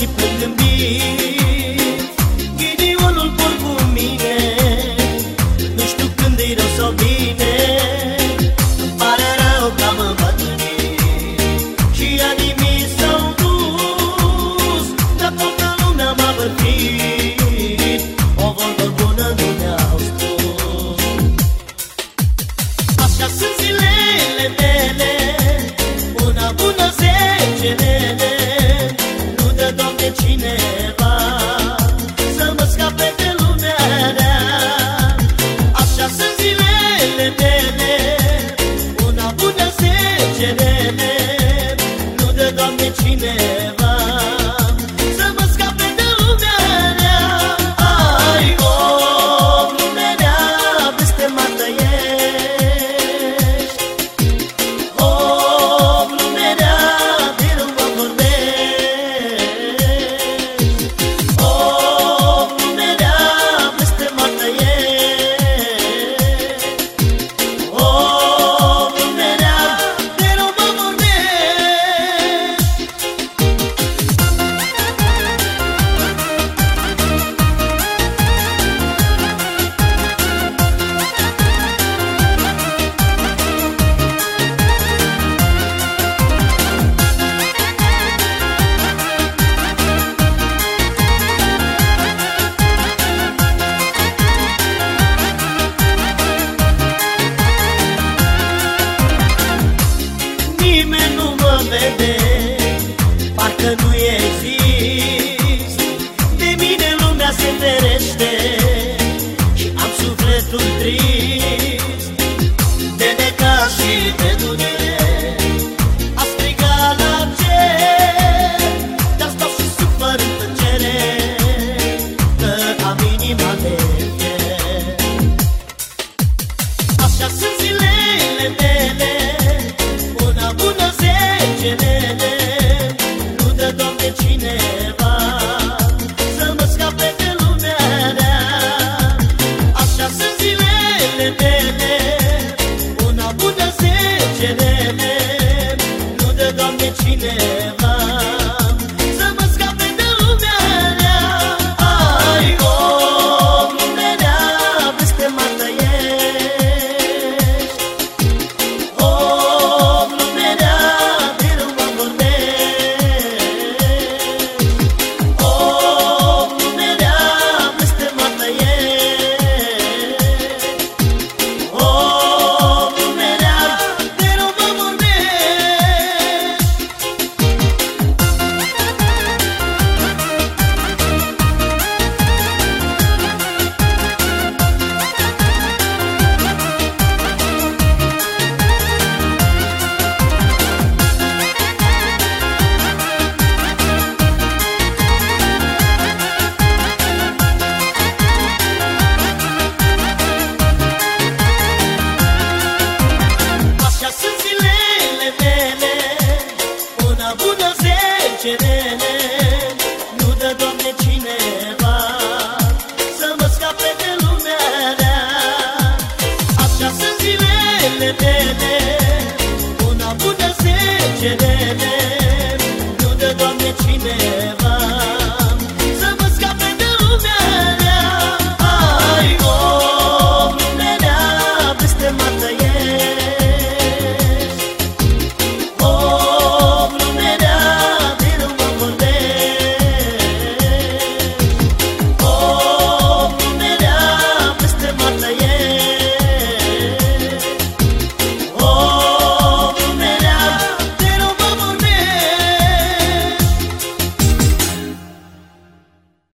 keep living. pe cineva Să mă scape de lumea rea. Așa sunt zilele mele Una bună se cere gecede de